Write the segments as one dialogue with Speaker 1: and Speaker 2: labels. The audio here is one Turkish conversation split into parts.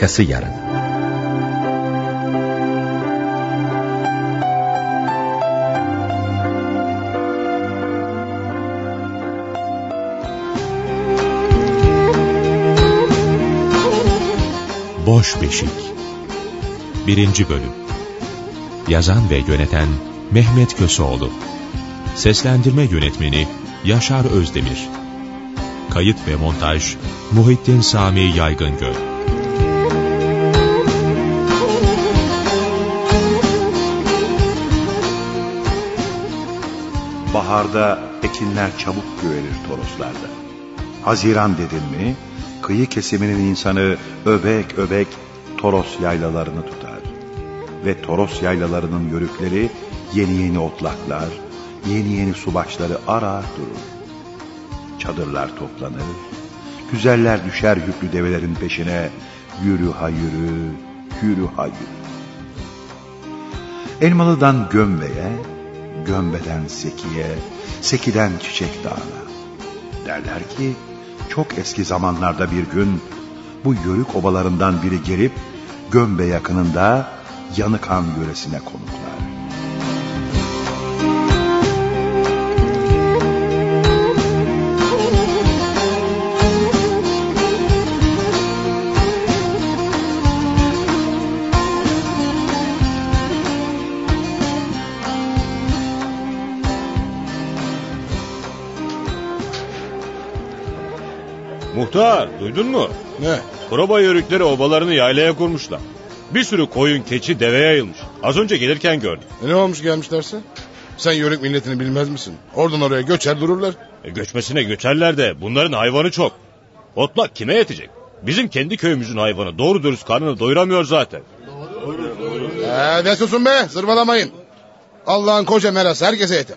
Speaker 1: Arkası yarın.
Speaker 2: Boş Beşik 1. Bölüm Yazan ve yöneten Mehmet Köseoğlu Seslendirme Yönetmeni Yaşar Özdemir Kayıt ve montaj Muhittin Sami Yaygıngöl
Speaker 3: Baharda ekinler çabuk göğerir toroslarda. Haziran dedin mi, kıyı kesiminin insanı öbek öbek Toros yaylalarını tutar. Ve Toros yaylalarının yörükleri yeni yeni otlaklar, yeni yeni subaşları arar durur. Çadırlar toplanır, güzeller düşer yüklü develerin peşine, yürü ha yürü, yürü ha yürü. Elmalı'dan Gömbe'ye, Gömbe'den Seki'ye, Seki'den Çiçek Dağı'na. Derler ki, çok eski zamanlarda bir gün, bu yörük obalarından biri gelip, Gömbe yakınında Yanıkan yöresine konuklar.
Speaker 4: Muhtar duydun mu?
Speaker 5: Ne?
Speaker 4: Proba yörükleri obalarını yaylaya kurmuşlar. Bir sürü koyun, keçi, deve yayılmış. Az önce gelirken gördüm.
Speaker 5: E ne olmuş gelmişlerse? Sen yörük milletini bilmez misin? Oradan oraya göçer dururlar.
Speaker 4: E, göçmesine göçerler de bunların hayvanı çok. Otlak kime yetecek? Bizim kendi köyümüzün hayvanı doğru dürüst karnını doyuramıyor zaten.
Speaker 5: Ee, de susun be zırvalamayın. Allah'ın koca merası herkese yeter.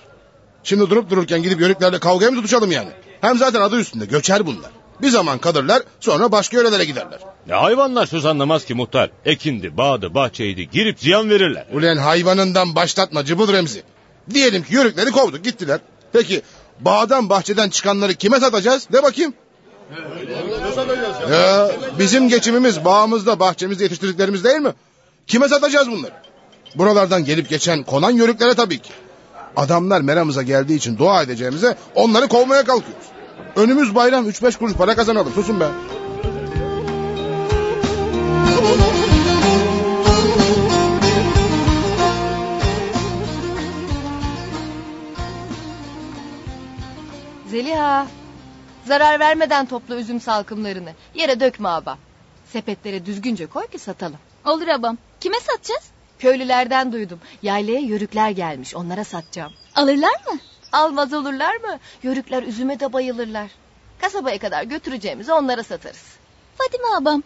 Speaker 5: Şimdi durup dururken gidip yörüklerle kavgaya mı tutuşalım yani? Hem zaten adı üstünde göçer bunlar. Bir zaman kalırlar sonra başka yörelere giderler.
Speaker 4: Ne hayvanlar söz anlamaz ki muhtar. Ekindi, bağdı, bahçeydi girip ziyan verirler.
Speaker 5: Ulen hayvanından başlatma cıbıl Remzi. Diyelim ki yörükleri kovduk gittiler. Peki bağdan bahçeden çıkanları kime satacağız? De bakayım. Ya, bizim geçimimiz bağımızda bahçemizde yetiştirdiklerimiz değil mi? Kime satacağız bunları? Buralardan gelip geçen konan yörüklere tabii ki. Adamlar meramıza geldiği için dua edeceğimize onları kovmaya kalkıyoruz. Önümüz bayram 3-5 kuruş para kazanalım susun be.
Speaker 6: Zeliha. Zarar vermeden topla üzüm salkımlarını. Yere dökme aba. Sepetlere düzgünce koy ki satalım.
Speaker 7: Olur abam. Kime satacağız?
Speaker 6: Köylülerden duydum. Yaylaya yörükler gelmiş. Onlara satacağım.
Speaker 7: Alırlar mı?
Speaker 6: Almaz olurlar mı? Yörükler üzüme de bayılırlar. Kasabaya kadar götüreceğimizi onlara satarız.
Speaker 7: Fadime abam.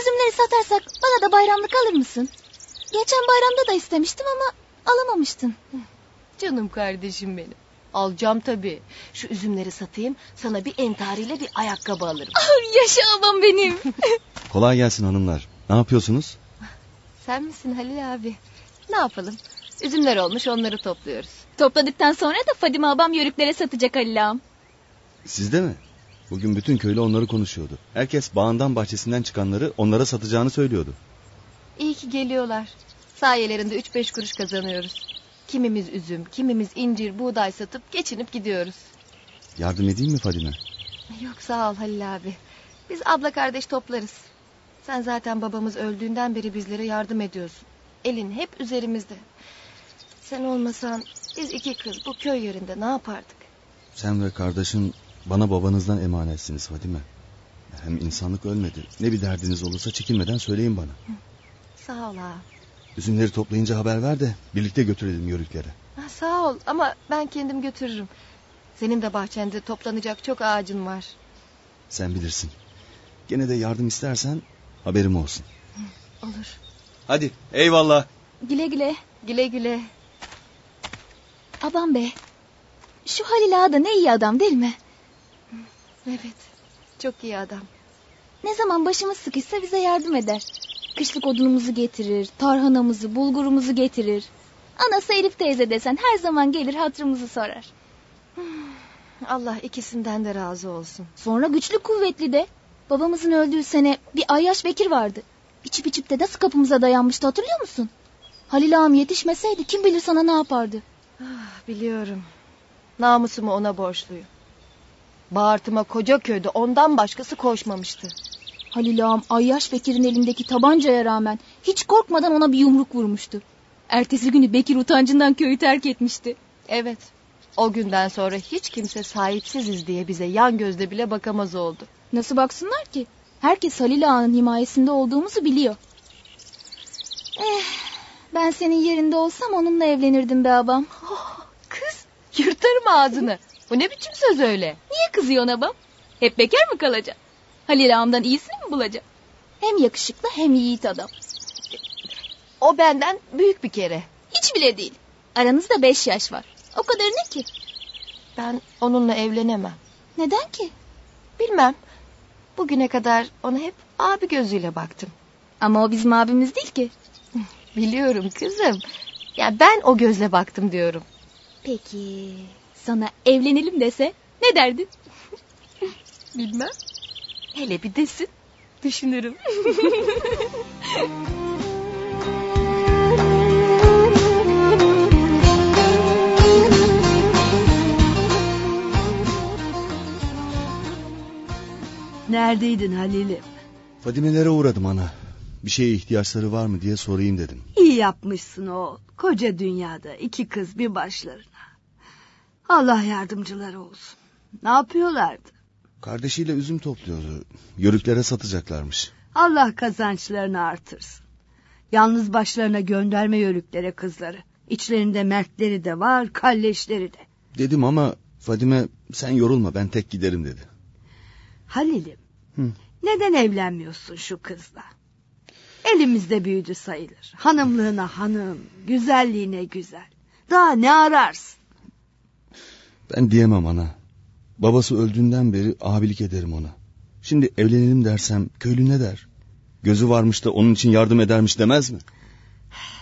Speaker 7: Üzümleri satarsak bana da bayramlık alır mısın? Geçen bayramda da istemiştim ama alamamıştın.
Speaker 6: Canım kardeşim benim. Alacağım tabii. Şu üzümleri satayım sana bir entariyle bir ayakkabı alırım.
Speaker 7: Ah, yaşa abam benim.
Speaker 8: Kolay gelsin hanımlar. Ne yapıyorsunuz?
Speaker 6: Sen misin Halil abi? Ne yapalım? Üzümler olmuş onları topluyoruz.
Speaker 7: Topladıktan sonra da Fadime abam yörüklere satacak Halil ağam.
Speaker 8: Sizde mi? Bugün bütün köylü onları konuşuyordu. Herkes bağından bahçesinden çıkanları onlara satacağını söylüyordu.
Speaker 6: İyi ki geliyorlar. Sayelerinde üç beş kuruş kazanıyoruz. Kimimiz üzüm, kimimiz incir, buğday satıp geçinip gidiyoruz.
Speaker 8: Yardım edeyim mi Fadime?
Speaker 6: Yok sağ ol Halil abi. Biz abla kardeş toplarız. Sen zaten babamız öldüğünden beri bizlere yardım ediyorsun. Elin hep üzerimizde. Sen olmasan biz iki kız bu köy yerinde ne yapardık?
Speaker 8: Sen ve kardeşin bana babanızdan emanetsiniz Fadime. Hem insanlık ölmedi. Ne bir derdiniz olursa çekinmeden söyleyin bana.
Speaker 6: Sağ ol ha.
Speaker 8: Üzümleri toplayınca haber ver de birlikte götürelim yörüklere.
Speaker 6: ha. Sağ ol ama ben kendim götürürüm. Senin de bahçende toplanacak çok ağacın var.
Speaker 8: Sen bilirsin. Gene de yardım istersen haberim olsun.
Speaker 6: Olur.
Speaker 8: Hadi eyvallah.
Speaker 7: Güle güle.
Speaker 6: Güle güle.
Speaker 7: Abam be. Şu Halil ağa da ne iyi adam değil mi?
Speaker 6: Evet. Çok iyi adam.
Speaker 7: Ne zaman başımız sıkışsa bize yardım eder. Kışlık odunumuzu getirir, tarhanamızı, bulgurumuzu getirir. Anası Elif teyze desen her zaman gelir hatırımızı sorar.
Speaker 6: Allah ikisinden de razı olsun.
Speaker 7: Sonra güçlü kuvvetli de. Babamızın öldüğü sene bir Ayyaş Bekir vardı. İçip içip de nasıl kapımıza dayanmıştı hatırlıyor musun? Halil ağam yetişmeseydi kim bilir sana ne yapardı.
Speaker 6: Ah, biliyorum. Namusumu ona borçluyum. Bağırtıma koca köyde ondan başkası koşmamıştı.
Speaker 7: Halil ağam Ayyaş Bekir'in elindeki tabancaya rağmen hiç korkmadan ona bir yumruk vurmuştu. Ertesi günü Bekir utancından köyü terk etmişti.
Speaker 6: Evet. O günden sonra hiç kimse sahipsiziz diye bize yan gözle bile bakamaz oldu.
Speaker 7: Nasıl baksınlar ki? Herkes Halil ağanın himayesinde olduğumuzu biliyor. Eh, ben senin yerinde olsam onunla evlenirdim be abam.
Speaker 6: Oh, kız yırtarım ağzını. Bu ne biçim söz öyle?
Speaker 7: Niye kızıyorsun abam? Hep bekar mı kalacaksın? Halil ağamdan iyisini mi bulacaksın? Hem yakışıklı hem yiğit adam.
Speaker 6: O benden büyük bir kere.
Speaker 7: Hiç bile değil. Aranızda beş yaş var. O kadar ne ki?
Speaker 6: Ben onunla evlenemem.
Speaker 7: Neden ki?
Speaker 6: Bilmem. Bugüne kadar ona hep abi gözüyle baktım.
Speaker 7: Ama o bizim abimiz değil ki.
Speaker 6: Biliyorum kızım. Ya ben o gözle baktım diyorum.
Speaker 7: Peki sana evlenelim dese ne derdin?
Speaker 6: Bilmem. Hele bir desin. Düşünürüm.
Speaker 1: Neredeydin Halil'im?
Speaker 8: Fadimelere uğradım ana. Bir şeye ihtiyaçları var mı diye sorayım dedim.
Speaker 1: İyi yapmışsın oğul. Koca dünyada iki kız bir başlarına. Allah yardımcıları olsun. Ne yapıyorlardı?
Speaker 8: Kardeşiyle üzüm topluyordu. Yörüklere satacaklarmış.
Speaker 1: Allah kazançlarını artırsın. Yalnız başlarına gönderme yörüklere kızları. İçlerinde mertleri de var, kalleşleri de.
Speaker 8: Dedim ama Fadime sen yorulma ben tek giderim dedi.
Speaker 1: Halil'im,
Speaker 8: Hı.
Speaker 1: neden evlenmiyorsun şu kızla? Elimizde büyüdü sayılır. Hanımlığına hanım, güzelliğine güzel. Daha ne ararsın?
Speaker 8: Ben diyemem ana. Babası öldüğünden beri abilik ederim ona. Şimdi evlenelim dersem köylü ne der? Gözü varmış da onun için yardım edermiş demez mi?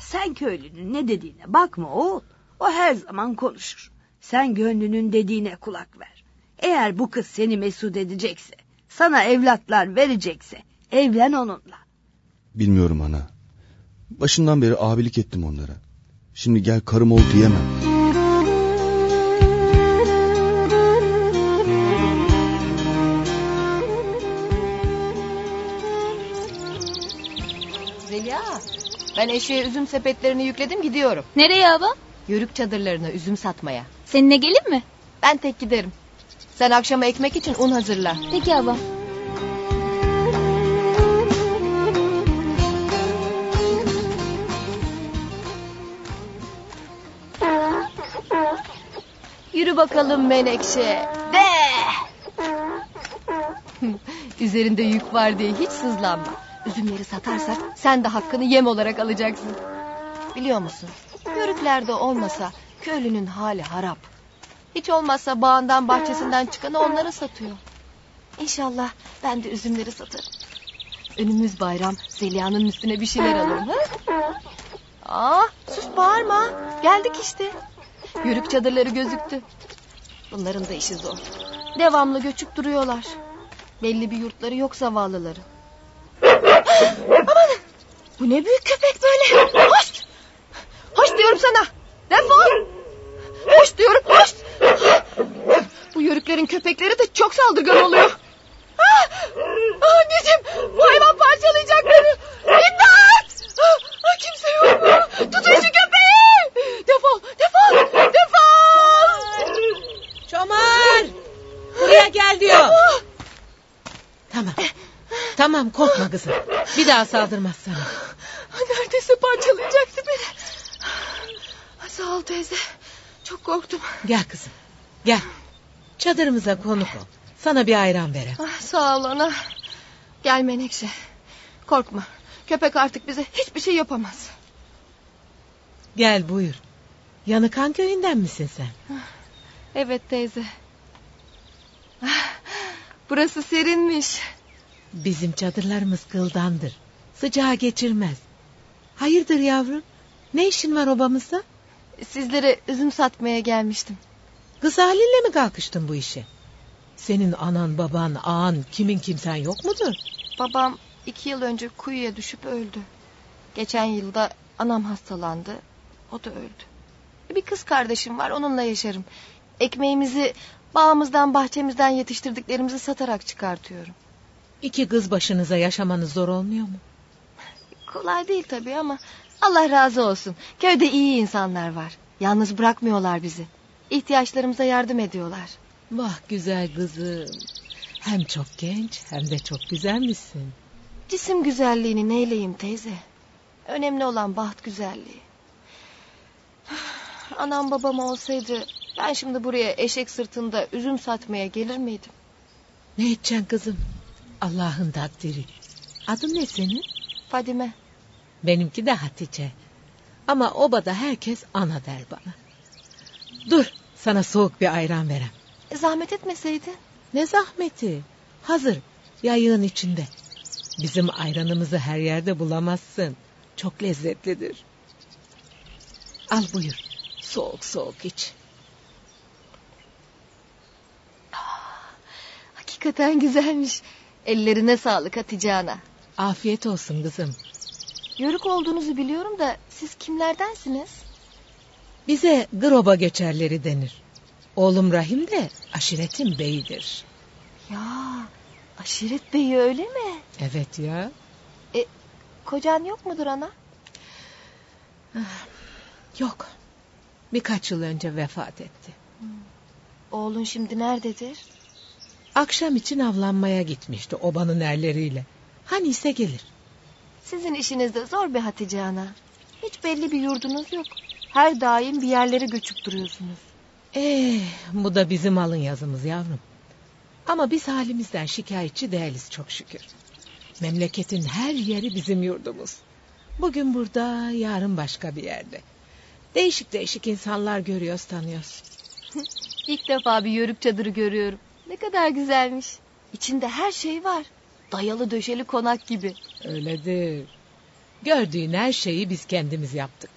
Speaker 1: Sen köylünün ne dediğine bakma oğul. O her zaman konuşur. Sen gönlünün dediğine kulak ver. Eğer bu kız seni mesut edecekse, sana evlatlar verecekse, evlen onunla.
Speaker 8: Bilmiyorum ana. Başından beri abilik ettim onlara. Şimdi gel karım ol diyemem.
Speaker 6: Zeliha ben eşeğe üzüm sepetlerini yükledim gidiyorum.
Speaker 7: Nereye abam?
Speaker 6: Yörük çadırlarına üzüm satmaya.
Speaker 7: Seninle gelin mi?
Speaker 6: Ben tek giderim. Sen akşama ekmek için un hazırla.
Speaker 7: Peki abam.
Speaker 6: Bakalım Menekşe. De! Üzerinde yük var diye hiç sızlanma. Üzümleri satarsak sen de hakkını yem olarak alacaksın. Biliyor musun? Yörüklerde olmasa köylünün hali harap. Hiç olmazsa bağından bahçesinden çıkanı onlara satıyor. İnşallah ben de üzümleri satarım. Önümüz bayram Zeliha'nın üstüne bir şeyler alırım. Ha? Aa, sus bağırma. Geldik işte. Yörük çadırları gözüktü. Bunların da işi zor. Devamlı göçüp duruyorlar. Belli bir yurtları yok zavallıları. Aman! Bu ne büyük köpek böyle. Hoş! Hoş diyorum sana. Defol! Hoş diyorum hoş! Bu yörüklerin köpekleri de çok saldırgan oluyor. Ah! Ah, Anneciğim bu hayvan parçalayacak beni. İmdat! Ah, kimse yok mu? Tutun şu köpeği! Defol defol defol!
Speaker 9: Çomar! Buraya gel diyor. Tamam. Tamam korkma kızım. Bir daha saldırmaz sana.
Speaker 6: Neredeyse parçalayacaktı beni. Sağ ol teyze. Çok korktum.
Speaker 9: Gel kızım. Gel. Çadırımıza konuk ol. Sana bir ayran verem.
Speaker 6: Ah, sağ ol ana. Gel Menekşe. Korkma. Köpek artık bize hiçbir şey yapamaz.
Speaker 9: Gel buyur. Yanıkan köyünden misin sen?
Speaker 6: Evet teyze. Ah, Burası serinmiş.
Speaker 9: Bizim çadırlarımız kıldandır. Sıcağı geçirmez. Hayırdır yavrum? Ne işin var obamızda?
Speaker 6: Sizlere üzüm satmaya gelmiştim.
Speaker 9: Kız halinle mi kalkıştın bu işe? Senin anan, baban, ağan, kimin kimsen yok mudur?
Speaker 6: Babam iki yıl önce kuyuya düşüp öldü. Geçen yılda anam hastalandı. O da öldü. Bir kız kardeşim var onunla yaşarım. Ekmeğimizi bağımızdan bahçemizden yetiştirdiklerimizi satarak çıkartıyorum.
Speaker 9: İki kız başınıza yaşamanız zor olmuyor mu?
Speaker 6: Kolay değil tabii ama Allah razı olsun. Köyde iyi insanlar var. Yalnız bırakmıyorlar bizi. İhtiyaçlarımıza yardım ediyorlar.
Speaker 9: Vah güzel kızım. Hem çok genç hem de çok güzelmişsin.
Speaker 6: Cisim güzelliğini neyleyim teyze? Önemli olan baht güzelliği. Anam babam olsaydı ben şimdi buraya eşek sırtında üzüm satmaya gelir miydim?
Speaker 9: Ne edeceksin kızım? Allah'ın takdiri. Adın ne senin?
Speaker 6: Fadime.
Speaker 9: Benimki de Hatice. Ama obada herkes ana der bana. Dur sana soğuk bir ayran verem.
Speaker 6: E, zahmet etmeseydin.
Speaker 9: Ne zahmeti. Hazır yayığın içinde. Bizim ayranımızı her yerde bulamazsın. Çok lezzetlidir. Al buyur. Soğuk soğuk iç.
Speaker 6: Hakikaten güzelmiş. Ellerine sağlık Hatice ana.
Speaker 9: Afiyet olsun kızım.
Speaker 6: Yörük olduğunuzu biliyorum da siz kimlerdensiniz?
Speaker 9: Bize Groba geçerleri denir. Oğlum Rahim de aşiretin beyidir.
Speaker 6: Ya aşiret beyi öyle mi?
Speaker 9: Evet ya.
Speaker 6: Kocan yok mudur ana?
Speaker 9: Yok. Birkaç yıl önce vefat etti.
Speaker 6: Oğlun şimdi nerededir?
Speaker 9: Akşam için avlanmaya gitmişti obanın erleriyle. Hani ise gelir.
Speaker 6: Sizin işiniz de zor be Hatice ana. Hiç belli bir yurdunuz yok. Her daim bir yerlere göçüp duruyorsunuz.
Speaker 9: Eh, bu da bizim alın yazımız yavrum. Ama biz halimizden şikayetçi değiliz çok şükür. Memleketin her yeri bizim yurdumuz. Bugün burada, yarın başka bir yerde. Değişik değişik insanlar görüyoruz, tanıyoruz.
Speaker 6: İlk defa bir yörük çadırı görüyorum. Ne kadar güzelmiş. İçinde her şey var. Dayalı döşeli konak gibi.
Speaker 9: Öyledir. Gördüğün her şeyi biz kendimiz yaptık.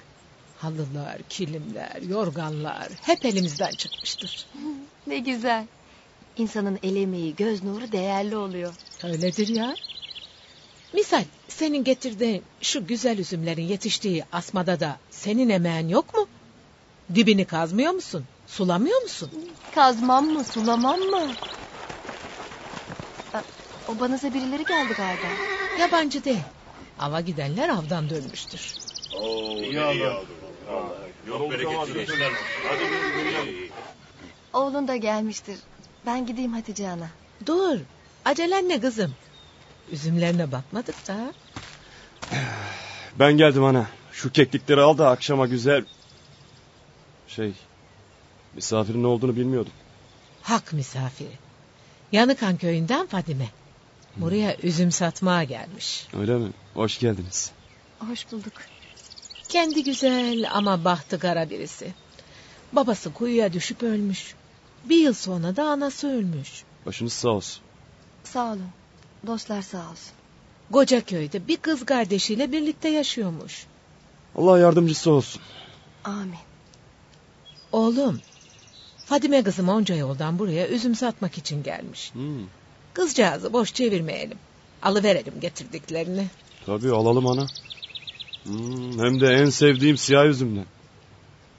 Speaker 9: Halılar, kilimler, yorganlar hep elimizden çıkmıştır.
Speaker 6: Ne güzel. İnsanın el emeği, göz nuru değerli oluyor.
Speaker 9: Öyledir ya. Misal senin getirdiğin şu güzel üzümlerin yetiştiği asmada da senin emeğin yok mu? Dibini kazmıyor musun? Sulamıyor musun?
Speaker 6: Kazmam mı, sulamam mı? Obanıza birileri geldi galiba.
Speaker 9: Yabancı değil. Ava gidenler avdan dönmüştür.
Speaker 6: Oğlun da gelmiştir. Ben gideyim Hatice ana.
Speaker 9: Dur. Acelen ne kızım? Üzümlerine bakmadık da.
Speaker 10: Ben geldim ana. Şu keklikleri al da akşama güzel... Şey... Misafirin ne olduğunu bilmiyordum.
Speaker 9: Hak misafiri. Yanıkan köyünden Fadime. Buraya üzüm satmaya gelmiş.
Speaker 10: Öyle mi? Hoş geldiniz.
Speaker 6: Hoş bulduk.
Speaker 9: Kendi güzel ama bahtı kara birisi. Babası kuyuya düşüp ölmüş. Bir yıl sonra da anası ölmüş.
Speaker 10: Başınız sağ olsun.
Speaker 6: Sağ olun. Dostlar sağ olsun.
Speaker 9: Koca köyde bir kız kardeşiyle birlikte yaşıyormuş.
Speaker 10: Allah yardımcısı olsun.
Speaker 6: Amin.
Speaker 9: Oğlum, Fadime kızım onca yoldan buraya üzüm satmak için gelmiş.
Speaker 10: Hmm,
Speaker 9: Kızcağızı boş çevirmeyelim. Alıverelim getirdiklerini.
Speaker 10: tabii alalım ana. Hmm, hem de en sevdiğim siyah üzümden.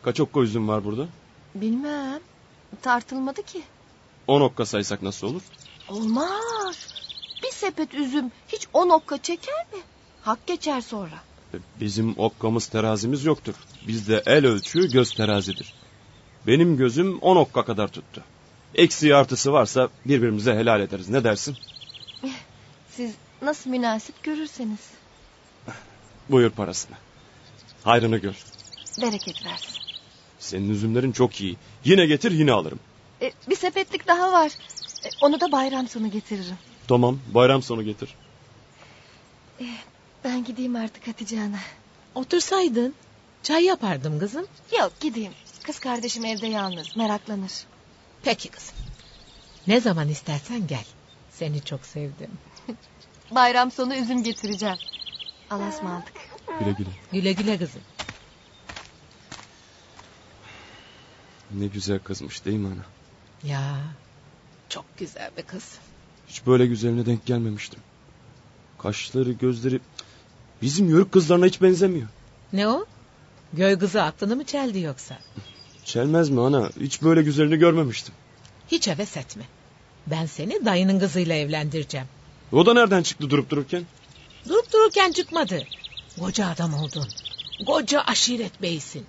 Speaker 10: Kaç okka üzüm var burada?
Speaker 6: Bilmem. Tartılmadı ki.
Speaker 10: On okka saysak nasıl olur?
Speaker 6: Olmaz. Sepet üzüm hiç on okka çeker mi? Hak geçer sonra.
Speaker 10: Bizim okkamız terazimiz yoktur. Bizde el ölçüğü göz terazidir. Benim gözüm on okka kadar tuttu. Eksiği artısı varsa birbirimize helal ederiz. Ne dersin?
Speaker 6: Siz nasıl münasip görürseniz.
Speaker 10: Buyur parasını. Hayrını gör.
Speaker 6: Bereket versin.
Speaker 10: Senin üzümlerin çok iyi. Yine getir yine alırım.
Speaker 6: E, bir sepetlik daha var. E, onu da bayram sonu getiririm.
Speaker 10: Tamam bayram sonu getir.
Speaker 6: Ben gideyim artık Hatice ana.
Speaker 9: Otursaydın çay yapardım kızım.
Speaker 6: Yok gideyim. Kız kardeşim evde yalnız. Meraklanır.
Speaker 9: Peki kızım. Ne zaman istersen gel. Seni çok sevdim.
Speaker 6: Bayram sonu üzüm getireceğim. Allah'a ısmarladık.
Speaker 10: Güle güle.
Speaker 9: Güle güle kızım.
Speaker 10: Ne güzel kızmış değil mi ana?
Speaker 9: Ya çok güzel bir kız.
Speaker 10: Hiç böyle güzeline denk gelmemiştim. Kaşları, gözleri bizim yörük kızlarına hiç benzemiyor.
Speaker 9: Ne o? Göy kızı aklını mı çeldi yoksa?
Speaker 10: Çelmez mi ana? Hiç böyle güzelini görmemiştim.
Speaker 9: Hiç heves etme. Ben seni dayının kızıyla evlendireceğim.
Speaker 10: O da nereden çıktı durup dururken?
Speaker 9: Durup dururken çıkmadı. Koca adam oldun. Koca aşiret beysin.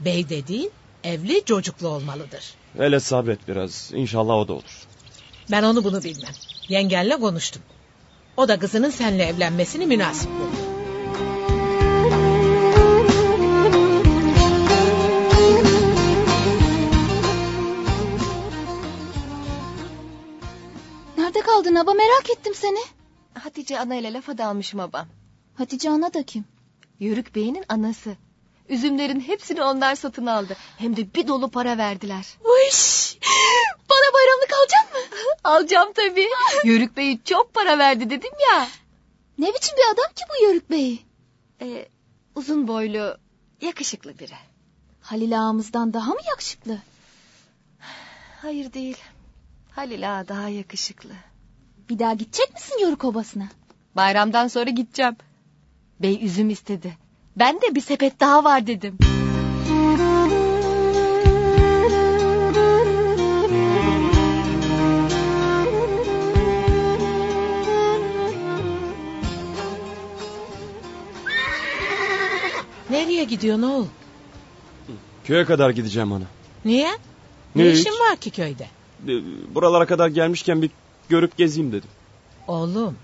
Speaker 9: Bey dediğin evli çocuklu olmalıdır.
Speaker 10: Hele sabret biraz. İnşallah o da olur.
Speaker 9: Ben onu bunu bilmem. Yengenle konuştum. O da kızının seninle evlenmesini münasip buldu.
Speaker 7: Nerede kaldın aba merak ettim seni.
Speaker 6: Hatice ana ile lafa dalmışım babam.
Speaker 7: Hatice ana da kim?
Speaker 6: Yörük Bey'in anası. Üzümlerin hepsini onlar satın aldı. Hem de bir dolu para verdiler.
Speaker 7: Uş! Bana bayramlık alacak?
Speaker 6: Alacağım tabii. Yörük Bey çok para verdi dedim ya.
Speaker 7: Ne biçim bir adam ki bu Yörük Bey?
Speaker 6: Ee, uzun boylu, yakışıklı biri.
Speaker 7: Halil ağamızdan daha mı yakışıklı?
Speaker 6: Hayır değil. Halil ağa daha yakışıklı.
Speaker 7: Bir daha gidecek misin Yörük obasına?
Speaker 6: Bayramdan sonra gideceğim. Bey üzüm istedi. Ben de bir sepet daha var dedim.
Speaker 9: Nereye gidiyorsun oğul?
Speaker 10: Köye kadar gideceğim ana.
Speaker 9: Niye? Ne,
Speaker 10: Ne
Speaker 9: işin
Speaker 10: hiç?
Speaker 9: var ki köyde?
Speaker 10: Ee, Buralara kadar gelmişken bir görüp gezeyim dedim.
Speaker 9: Oğlum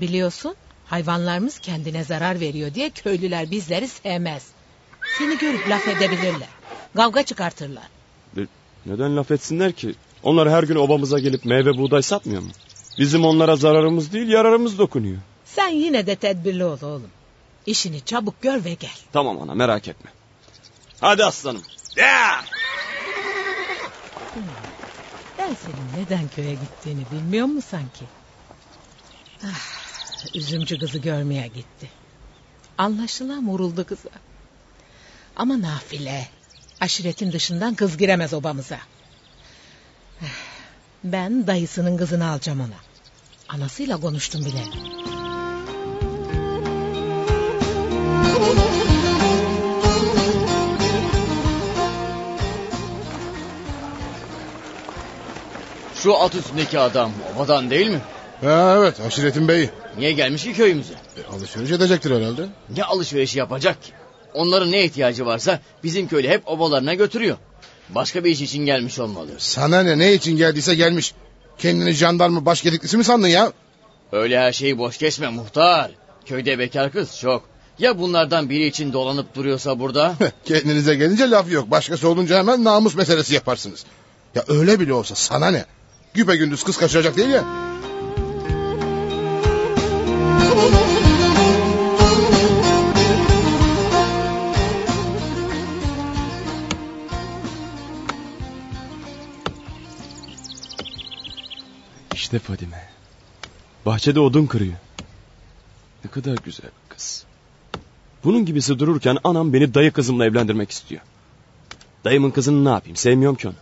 Speaker 9: biliyorsun hayvanlarımız kendine zarar veriyor diye köylüler bizleri sevmez. Seni görüp laf edebilirler. Kavga çıkartırlar.
Speaker 10: Neden laf etsinler ki? Onlar her gün obamıza gelip meyve buğday satmıyor mu? Bizim onlara zararımız değil yararımız dokunuyor.
Speaker 9: Sen yine de tedbirli ol oğlum. İşini çabuk gör ve gel.
Speaker 10: Tamam ana merak etme. Hadi aslanım. Ya!
Speaker 9: Ben senin neden köye gittiğini bilmiyor mu sanki? Ah, üzümcü kızı görmeye gitti. Anlaşılan vuruldu kıza. Ama nafile. Aşiretin dışından kız giremez obamıza. Ah, Ben dayısının kızını alacağım ona. Anasıyla konuştum bile.
Speaker 11: Şu at üstündeki adam obadan değil mi?
Speaker 5: Ha, evet aşiretin beyi.
Speaker 11: Niye gelmiş ki köyümüze?
Speaker 5: E, alışveriş edecektir herhalde.
Speaker 11: Ne alışverişi yapacak ki? Onların ne ihtiyacı varsa bizim köylü hep obalarına götürüyor. Başka bir iş için gelmiş olmalı.
Speaker 5: Sana ne ne için geldiyse gelmiş. Kendini jandarma baş gediklisi mi sandın ya?
Speaker 11: Öyle her şeyi boş geçme muhtar. Köyde bekar kız çok. Ya bunlardan biri için dolanıp duruyorsa burada?
Speaker 5: Kendinize gelince laf yok. Başkası olunca hemen namus meselesi yaparsınız. Ya öyle bile olsa sana ne? Güpe gündüz kız kaçıracak değil ya.
Speaker 10: İşte Fadime. Bahçede odun kırıyor. Ne kadar güzel bir kız. Bunun gibisi dururken anam beni dayı kızımla evlendirmek istiyor. Dayımın kızını ne yapayım sevmiyorum ki onu.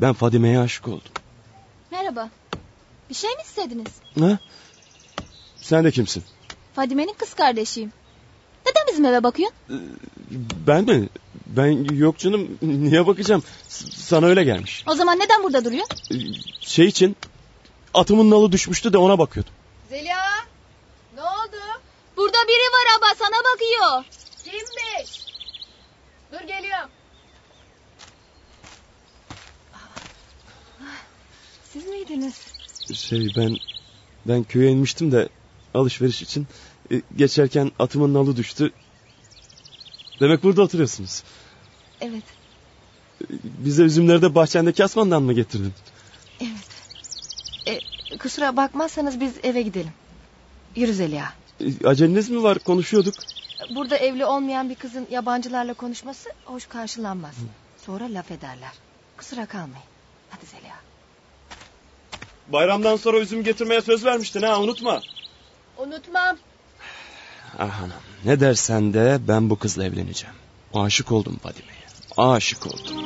Speaker 10: Ben Fadime'ye aşık oldum.
Speaker 7: Merhaba. Bir şey mi istediniz?
Speaker 10: Ha? Sen de kimsin?
Speaker 7: Fadime'nin kız kardeşiyim. Neden bizim eve bakıyorsun?
Speaker 10: Ben mi? Ben yok canım niye bakacağım? Sana öyle gelmiş.
Speaker 7: O zaman neden burada duruyorsun?
Speaker 10: Şey için atımın nalı düşmüştü de ona bakıyordum.
Speaker 6: Zeliha ne oldu?
Speaker 7: Burada abla sana bakıyor.
Speaker 6: Kimmiş? Dur geliyorum. Siz miydiniz?
Speaker 10: Şey ben ben köye inmiştim de alışveriş için E, geçerken atımın nalı düştü. Demek burada oturuyorsunuz.
Speaker 6: Evet,
Speaker 10: E, Bize üzümleri de bahçendeki asmandan mı getirdin?
Speaker 6: evet. E, kusura bakmazsanız biz eve gidelim. Yürü Zeliha.
Speaker 10: Aceleniz mi var? Konuşuyorduk.
Speaker 6: Burada evli olmayan bir kızın yabancılarla konuşması hoş karşılanmaz. Sonra laf ederler. Kusura kalmayın. Hadi Zeliha.
Speaker 10: Bayramdan sonra üzüm getirmeye söz vermiştin ha unutma.
Speaker 6: Unutmam.
Speaker 10: Ah anam ne dersen de ben bu kızla evleneceğim. Aşık oldum Fadime'ye. Aşık oldum.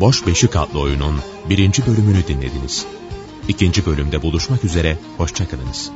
Speaker 2: Boş Beşik adlı oyunun birinci bölümünü dinlediniz. İkinci bölümde buluşmak üzere, hoşçakalınız.